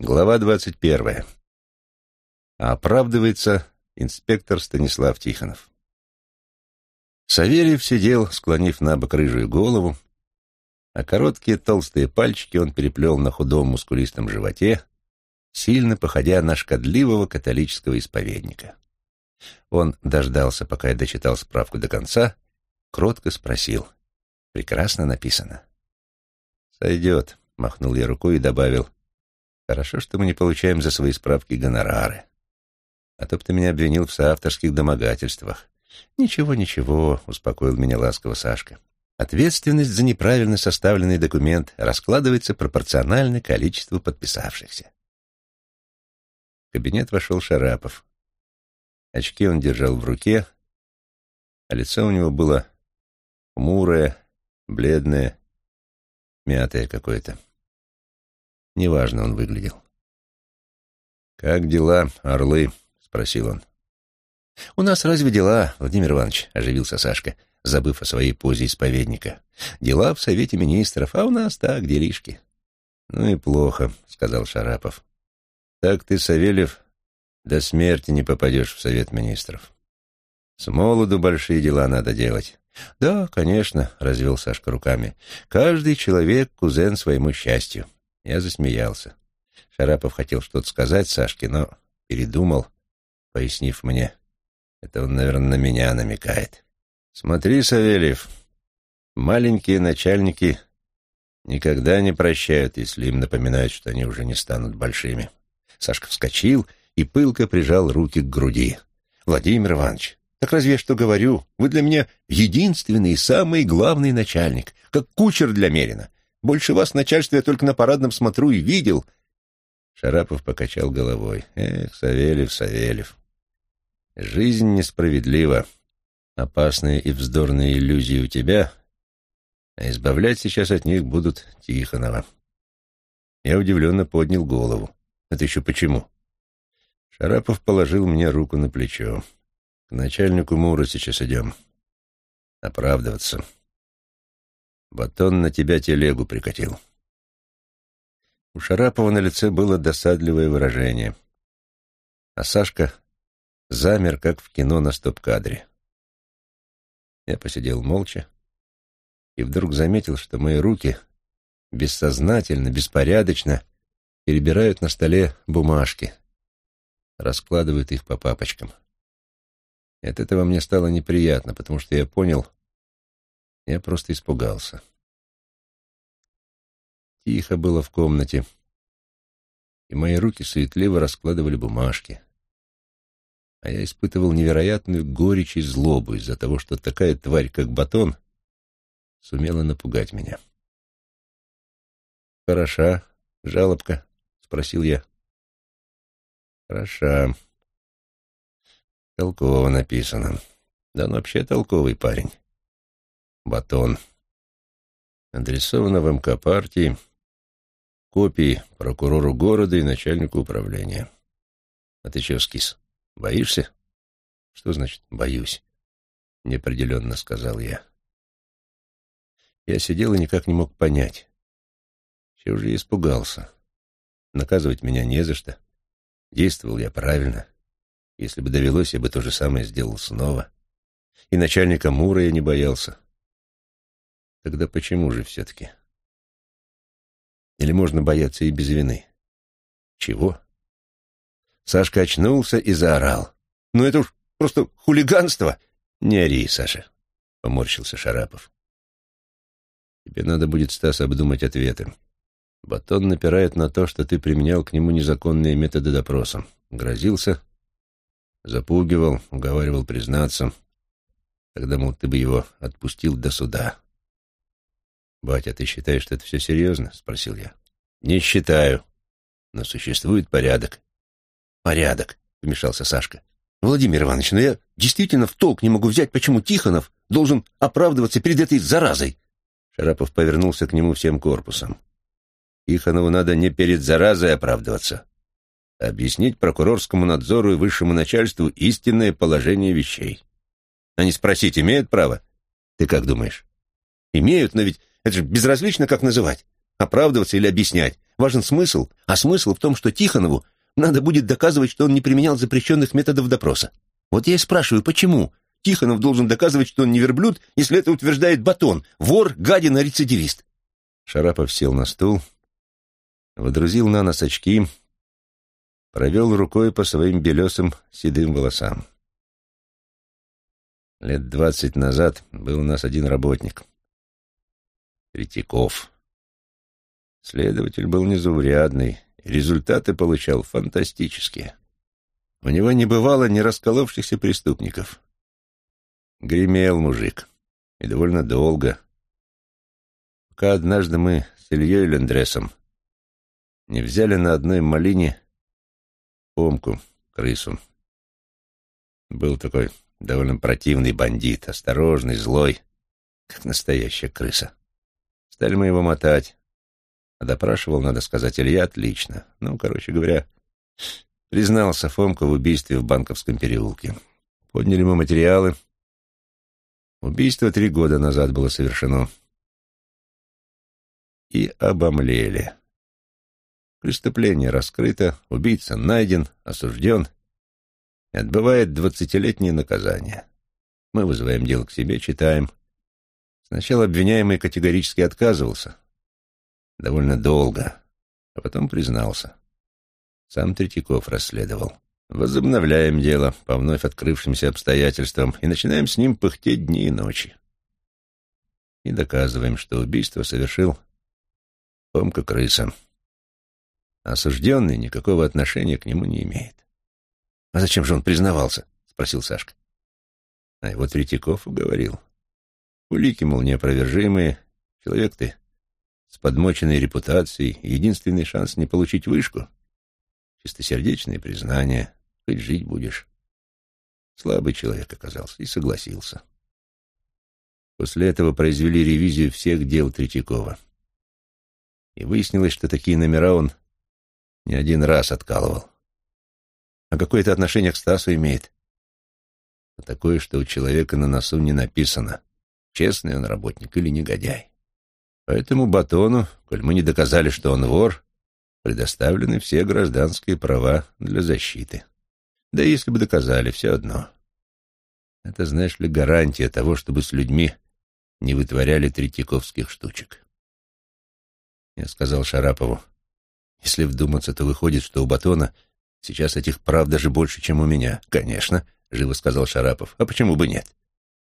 Глава двадцать первая. А оправдывается инспектор Станислав Тихонов. Савельев сидел, склонив на бок рыжую голову, а короткие толстые пальчики он переплел на худом мускулистом животе, сильно походя на шкодливого католического исповедника. Он дождался, пока я дочитал справку до конца, кротко спросил. «Прекрасно написано». «Сойдет», — махнул я рукой и добавил. Хорошо, что мы не получаем за свои справки гонорары. А то бы ты меня обвинил в соавторских домогательствах. Ничего, ничего, успокоил меня ласково Сашка. Ответственность за неправильно составленный документ раскладывается пропорционально количеству подписавшихся. В кабинет вошел Шарапов. Очки он держал в руке, а лицо у него было хмурое, бледное, мятое какое-то. Неважно он выглядел. «Как дела, орлы?» — спросил он. «У нас разве дела, Владимир Иванович?» — оживился Сашка, забыв о своей позе исповедника. «Дела в Совете Министров, а у нас так, делишки». «Ну и плохо», — сказал Шарапов. «Так ты, Савельев, до смерти не попадешь в Совет Министров. С молоду большие дела надо делать». «Да, конечно», — развел Сашка руками. «Каждый человек — кузен своему счастью. Я засмеялся. Шарапов хотел что-то сказать Сашке, но передумал, пояснив мне. Это он, наверное, на меня намекает. Смотри, Савельев, маленькие начальники никогда не прощают, если им напоминают, что они уже не станут большими. Сашка вскочил и пылко прижал руки к груди. «Владимир Иванович, так разве я что говорю? Вы для меня единственный и самый главный начальник, как кучер для Мерина. Больше вас в начальстве я только на парадном смотрю и видел. Шарапов покачал головой. Эх, Савельев, Савельев. Жизнь несправедлива. Опасные и вздорные иллюзии у тебя, а избавлять сейчас от них будут Тихонова. Я удивленно поднял голову. Это еще почему? Шарапов положил мне руку на плечо. К начальнику Мура сейчас идем. Оправдываться. Батон на тебя телегу прикатил. У Шарапова на лице было досадливое выражение, а Сашка замер, как в кино на стоп-кадре. Я посидел молча и вдруг заметил, что мои руки бессознательно, беспорядочно перебирают на столе бумажки, раскладывают их по папочкам. И от этого мне стало неприятно, потому что я понял, я просто испугался. Тихо было в комнате, и мои руки суетливо раскладывали бумажки. А я испытывал невероятную горечь и злобу из-за того, что такая тварь, как Батон, сумела напугать меня. «Хороша, жалобка?» — спросил я. «Хороша. Толково написано. Да он вообще толковый парень батон. Адресовано в МК партии, копии прокурору города и начальнику управления. А ты чего, скис, боишься? Что значит «боюсь»? Неопределенно сказал я. Я сидел и никак не мог понять. Чего же я испугался? Наказывать меня не за что. Действовал я правильно. Если бы довелось, я бы то же самое сделал снова. И начальника Мура я не боялся. Тогда почему же все-таки? Или можно бояться и без вины? Чего? Сашка очнулся и заорал. «Ну это уж просто хулиганство!» «Не ори, Саша», — поморщился Шарапов. «Тебе надо будет, Стас, обдумать ответы. Батон напирает на то, что ты применял к нему незаконные методы допроса. Грозился, запугивал, уговаривал признаться. Тогда, мол, ты бы его отпустил до суда. «Батя, ты считаешь, что это все серьезно?» — спросил я. «Не считаю. Но существует порядок». «Порядок», — вмешался Сашка. «Владимир Иванович, но я действительно в толк не могу взять, почему Тихонов должен оправдываться перед этой заразой». Шарапов повернулся к нему всем корпусом. «Тихонову надо не перед заразой оправдываться, а объяснить прокурорскому надзору и высшему начальству истинное положение вещей. Они спросить, имеют право? Ты как думаешь?» «Имеют, но ведь это же безразлично, как называть. Оправдываться или объяснять. важен смысл, а смысл в том, что Тихонову надо будет доказывать, что он не применял запрещенных методов допроса. Вот я и спрашиваю, почему Тихонов должен доказывать, что он не верблюд, если это утверждает Батон, вор, гадина, рецидивист? Шарапов сел на стул, водрузил на нос очки, провел рукой по своим белесым седым волосам. Лет двадцать назад был у нас один работник. Третьяков. Следователь был незаурядный, результаты получал фантастические. У него не бывало ни расколовшихся преступников. Гремел мужик. И довольно долго. Пока однажды мы с Ильей Лендресом не взяли на одной малине помку, крысу. Был такой довольно противный бандит, осторожный, злой, как настоящая крыса. Стали мы его мотать. А допрашивал, надо сказать, Илья отлично. Ну, короче говоря, признался Фомка в убийстве в Банковском переулке. Подняли мы материалы. Убийство три года назад было совершено. И обомлели. Преступление раскрыто, убийца найден, осужден и отбывает двадцатилетнее наказание. Мы вызываем дело к себе, читаем. Сначала обвиняемый категорически отказывался. Довольно долго. А потом признался. Сам Третьяков расследовал. Возобновляем дело по вновь открывшимся обстоятельствам и начинаем с ним пыхтеть дни и ночи. И доказываем, что убийство совершил Фомка Крыса. Осужденный никакого отношения к нему не имеет. — А зачем же он признавался? — спросил Сашка. А его Третьяков уговорил. Улики, мол, неопровержимые. Человек ты с подмоченной репутацией. Единственный шанс не получить вышку — чистосердечное признание. Хоть жить будешь. Слабый человек оказался и согласился. После этого произвели ревизию всех дел Третьякова. И выяснилось, что такие номера он не один раз откалывал. А какое это отношение к Стасу имеет? А такое, что у человека на носу не написано, честный он работник или негодяй. Поэтому Батону, коль мы не доказали, что он вор, предоставлены все гражданские права для защиты. Да если бы доказали, все одно. Это, знаешь ли, гарантия того, чтобы с людьми не вытворяли третьяковских штучек. Я сказал Шарапову, если вдуматься, то выходит, что у Батона сейчас этих прав даже больше, чем у меня. Конечно, живо сказал Шарапов. А почему бы нет?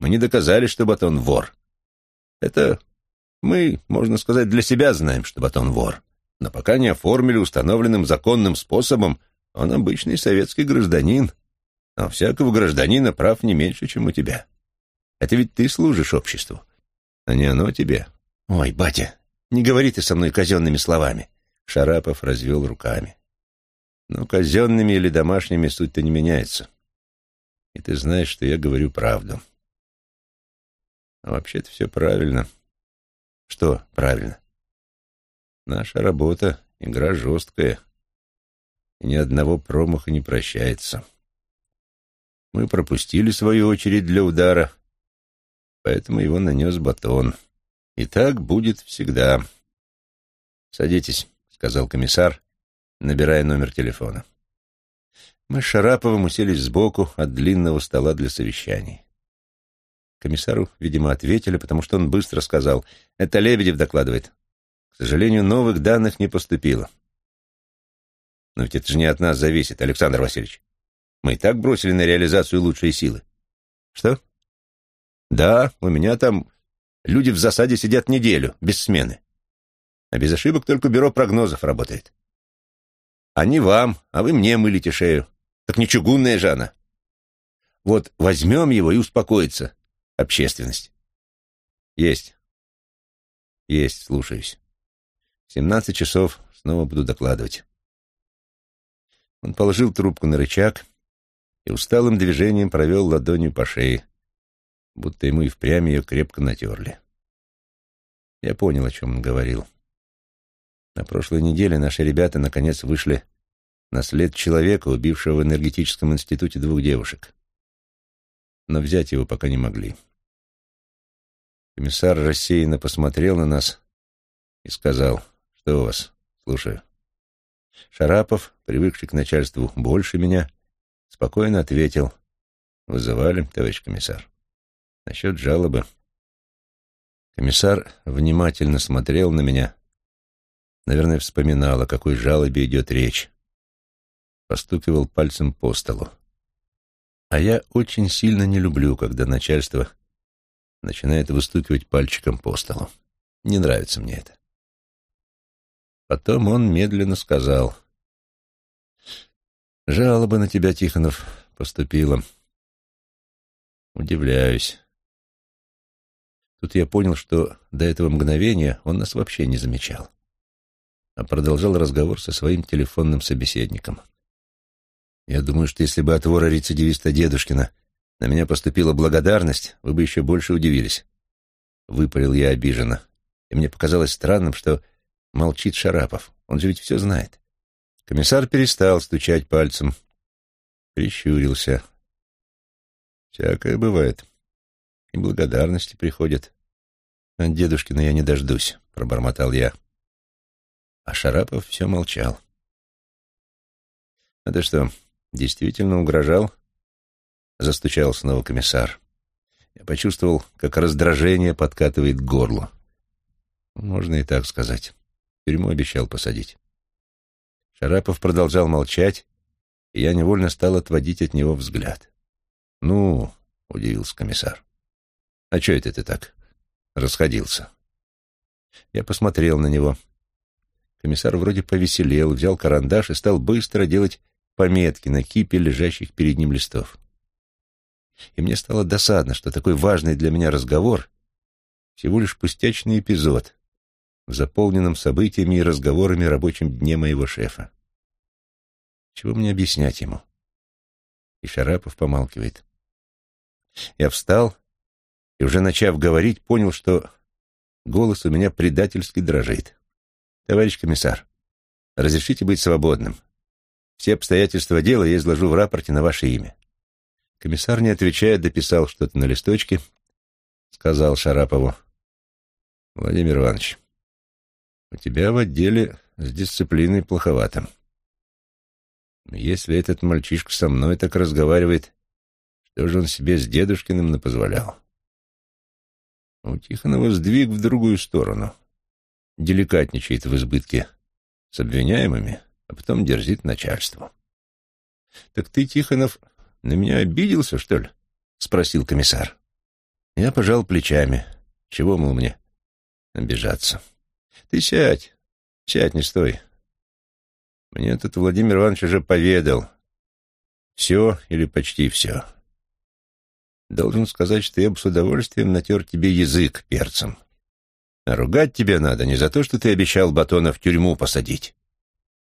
Мы не доказали, что Батон вор. Это мы, можно сказать, для себя знаем, что Батон вор. Но пока не оформили установленным законным способом, он обычный советский гражданин. А всякого гражданина прав не меньше, чем у тебя. Это ведь ты служишь обществу, а не оно тебе. Ой, батя, не говори ты со мной казенными словами. Шарапов развел руками. Но казенными или домашними суть-то не меняется. И ты знаешь, что я говорю правду. А вообще-то все правильно. Что правильно? Наша работа — игра жесткая, и ни одного промаха не прощается. Мы пропустили свою очередь для удара, поэтому его нанес батон. И так будет всегда. Садитесь сказал комиссар, набирая номер телефона. Мы с Шараповым уселись сбоку от длинного стола для совещаний. Комиссару, видимо, ответили, потому что он быстро сказал, «Это Лебедев докладывает. К сожалению, новых данных не поступило». «Но ведь это же не от нас зависит, Александр Васильевич. Мы и так бросили на реализацию лучшие силы». «Что?» «Да, у меня там люди в засаде сидят неделю, без смены. А без ошибок только бюро прогнозов работает. Они вам, а вы мне мылите шею. Так не чугунная же она. Вот возьмем его и успокоится общественность. Есть. Есть, слушаюсь. Семнадцать часов снова буду докладывать. Он положил трубку на рычаг и усталым движением провел ладонью по шее, будто ему и впрямь ее крепко натерли. Я понял, о чем он говорил. На прошлой неделе наши ребята наконец вышли на след человека, убившего в энергетическом институте двух девушек. Но взять его пока не могли. Комиссар рассеянно посмотрел на нас и сказал, что у вас, Слушаю. Шарапов, привыкший к начальству больше меня, спокойно ответил. Вызывали, товарищ комиссар. Насчет жалобы. Комиссар внимательно смотрел на меня. Наверное, вспоминал, о какой жалобе идет речь. Постукивал пальцем по столу. А я очень сильно не люблю, когда начальство начинает выстукивать пальчиком по столу. Не нравится мне это. Потом он медленно сказал. «Жалоба на тебя, Тихонов, поступила. Удивляюсь. Тут я понял, что до этого мгновения он нас вообще не замечал, а продолжал разговор со своим телефонным собеседником. Я думаю, что если бы от вора-рецидивиста Дедушкина на меня поступила благодарность, вы бы еще больше удивились. Выпалил я обиженно, и мне показалось странным, что молчит Шарапов. Он же ведь все знает. Комиссар перестал стучать пальцем, прищурился. Всякое бывает. И благодарности приходят. От дедушкина я не дождусь, пробормотал я. А Шарапов все молчал. «А ты что, действительно угрожал?» Застучал снова комиссар. Я почувствовал, как раздражение подкатывает к горлу. Можно и так сказать. Тюрьму обещал посадить. Шарапов продолжал молчать, и я невольно стал отводить от него взгляд. «Ну, — удивился комиссар, — а что это ты так расходился?» Я посмотрел на него. Комиссар вроде повеселел, взял карандаш и стал быстро делать пометки на кипе лежащих перед ним листов. И мне стало досадно, что такой важный для меня разговор — всего лишь пустячный эпизод в заполненном событиями и разговорами рабочем дне моего шефа. Чего мне объяснять ему? И Шарапов помалкивает. Я встал и, уже начав говорить, понял, что голос у меня предательски дрожит. «Товарищ комиссар, разрешите быть свободным. Все обстоятельства дела я изложу в рапорте на ваше имя». Комиссар, не отвечая, дописал что-то на листочке, сказал Шарапову. «Владимир Иванович, у тебя в отделе с дисциплиной плоховато. Если этот мальчишка со мной так разговаривает, что же он себе с дедушкиным напозволял? У Тихонова сдвиг в другую сторону. Деликатничает в избытке с обвиняемыми, а потом дерзит начальству. — Так ты, Тихонов, на меня обиделся, что ли? — спросил комиссар. Я пожал плечами. Чего, мол, мне обижаться? Ты сядь, сядь, не стой. Мне тут Владимир Иванович уже поведал. Все или почти все. Должен сказать, что я бы с удовольствием натер тебе язык перцем. А ругать тебе надо не за то, что ты обещал Батона в тюрьму посадить,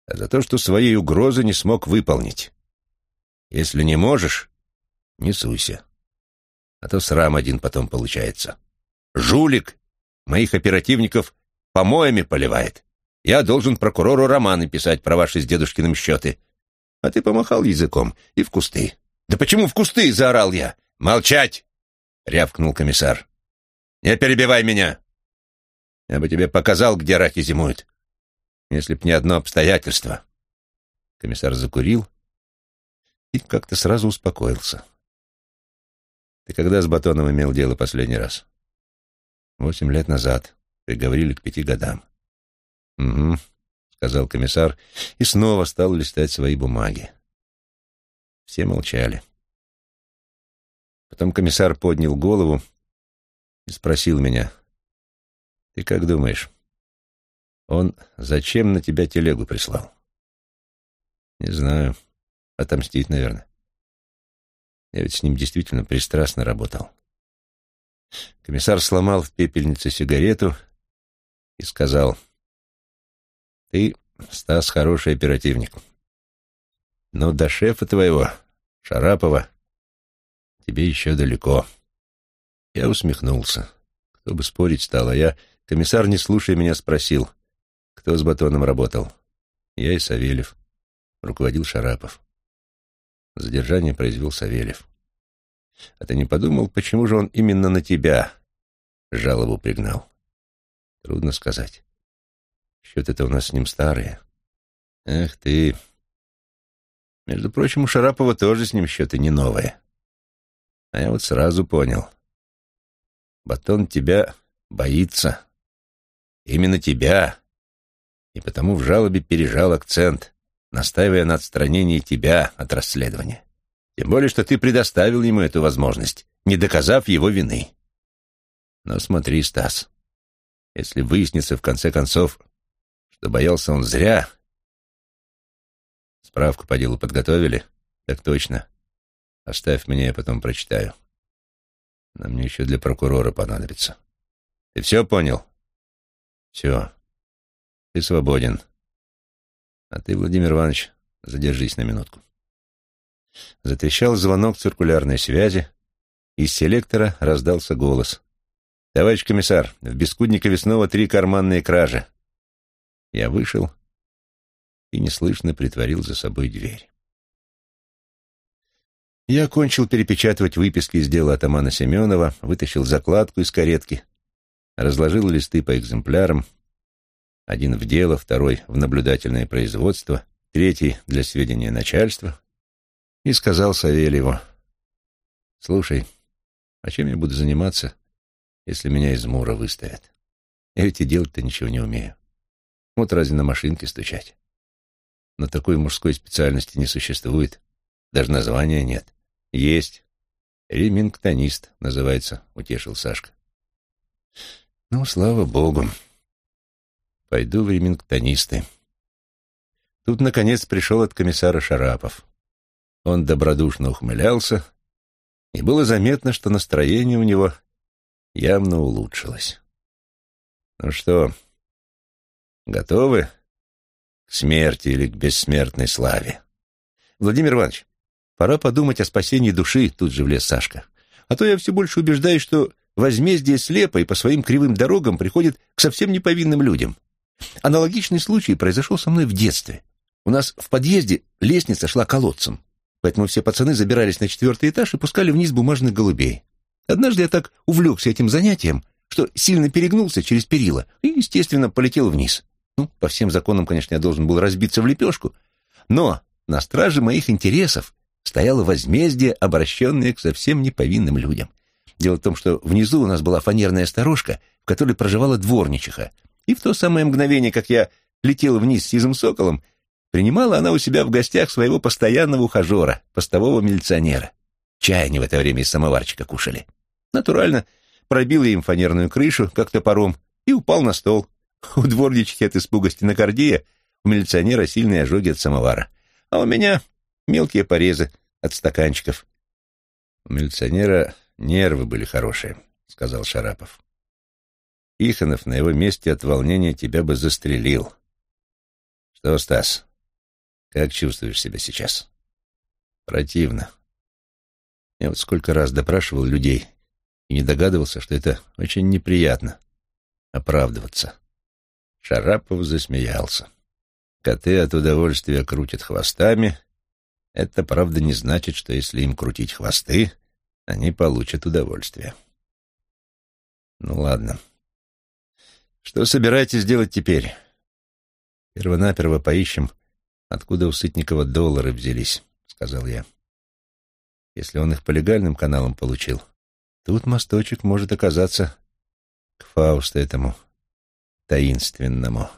а за то, что своей угрозы не смог выполнить. Если не можешь, не суйся. А то срам один потом получается. Жулик моих оперативников помоями поливает. Я должен прокурору романы писать про ваши с дедушкиным счеты. А ты помахал языком и в кусты. Да почему в кусты? — заорал я. Молчать! — рявкнул комиссар. Не перебивай меня. Я бы тебе показал, где раки зимуют. Если б не одно обстоятельство. Комиссар закурил и как-то сразу успокоился. Ты когда с Батоном имел дело последний раз? Восемь лет назад. Приговорили к пяти годам. «Угу», — сказал комиссар и снова стал листать свои бумаги. Все молчали. Потом комиссар поднял голову и спросил меня, «Ты как думаешь, он зачем на тебя телегу прислал?» «Не знаю. Отомстить, наверное. Я ведь с ним действительно пристрастно работал». Комиссар сломал в пепельнице сигарету и сказал, ты, Стас, хороший оперативник. Но до шефа твоего, Шарапова, тебе еще далеко. Я усмехнулся. Кто бы спорить стал, а я, комиссар, не слушая меня, спросил, кто с батоном работал. Я и Савельев. Руководил Шарапов. Задержание произвел Савельев. А ты не подумал, почему же он именно на тебя жалобу пригнал? Трудно сказать. Счеты-то у нас с ним старые. Эх ты. Между прочим, у Шарапова тоже с ним счеты не новые. А я вот сразу понял. Батон тебя боится. Именно тебя. И потому в жалобе пережал акцент, настаивая на отстранении тебя от расследования. Тем более, что ты предоставил ему эту возможность, не доказав его вины. Но смотри, Стас, если выяснится в конце концов, что боялся он зря... Справку по делу подготовили? Так точно. Оставь мне, я потом прочитаю. Но мне еще для прокурора понадобится. Ты все понял? Все. Ты свободен. А ты, Владимир Иванович, задержись на минутку. Затрещал звонок циркулярной связи, из селектора раздался голос. «Товарищ комиссар, в Бескудникове снова три карманные кражи». Я вышел и неслышно притворил за собой дверь. Я окончил перепечатывать выписки из дела атамана Семенова, вытащил закладку из каретки, разложил листы по экземплярам, один в дело, второй в наблюдательное производство, третий для сведения начальства, и сказал Савельеву, «Слушай, а чем я буду заниматься, если меня из Мура выставят? Я ведь и делать-то ничего не умею. Вот разве на машинке стучать? Но такой мужской специальности не существует, даже названия нет. Есть. Ремингтонист называется, утешил Сашка. Ну, слава богу. Пойду в ремингтонисты. Тут, наконец, пришел от комиссара Шарапов. Он добродушно ухмылялся, и было заметно, что настроение у него явно улучшилось. «Ну что, готовы к смерти или к бессмертной славе?» «Владимир Иванович, пора подумать о спасении души», — тут же влез Сашка. «А то я все больше убеждаюсь, что возмездие слепо и по своим кривым дорогам приходит к совсем неповинным людям. Аналогичный случай произошел со мной в детстве. У нас в подъезде лестница шла колодцем. Поэтому все пацаны забирались на четвертый этаж и пускали вниз бумажных голубей. Однажды я так увлекся этим занятием, что сильно перегнулся через перила и, естественно, полетел вниз. Ну, по всем законам, конечно, я должен был разбиться в лепешку, но на страже моих интересов стояло возмездие, обращенное к совсем неповинным людям. Дело в том, что внизу у нас была фанерная сторожка, в которой проживала дворничиха, и в то самое мгновение, как я летел вниз с сизым соколом, Принимала она у себя в гостях своего постоянного ухажера, постового милиционера. Чай они в это время из самоварчика кушали. Натурально пробила им фанерную крышу, как топором, и упал на стол. У дворнички от испуга стенокардия, у милиционера сильные ожоги от самовара. А у меня мелкие порезы от стаканчиков. У милиционера нервы были хорошие, сказал Шарапов. Иханов на его месте от волнения тебя бы застрелил. Что, Стас, как чувствуешь себя сейчас? Противно. Я вот сколько раз допрашивал людей и не догадывался, что это очень неприятно — оправдываться. Шарапов засмеялся. Коты от удовольствия крутят хвостами. Это, правда, не значит, что если им крутить хвосты, они получат удовольствие. Ну ладно. Что собираетесь делать теперь? Первонаперво поищем откуда у Сытникова доллары взялись», — сказал я. «Если он их по легальным каналам получил, тут мосточек может оказаться к Фаусту этому таинственному».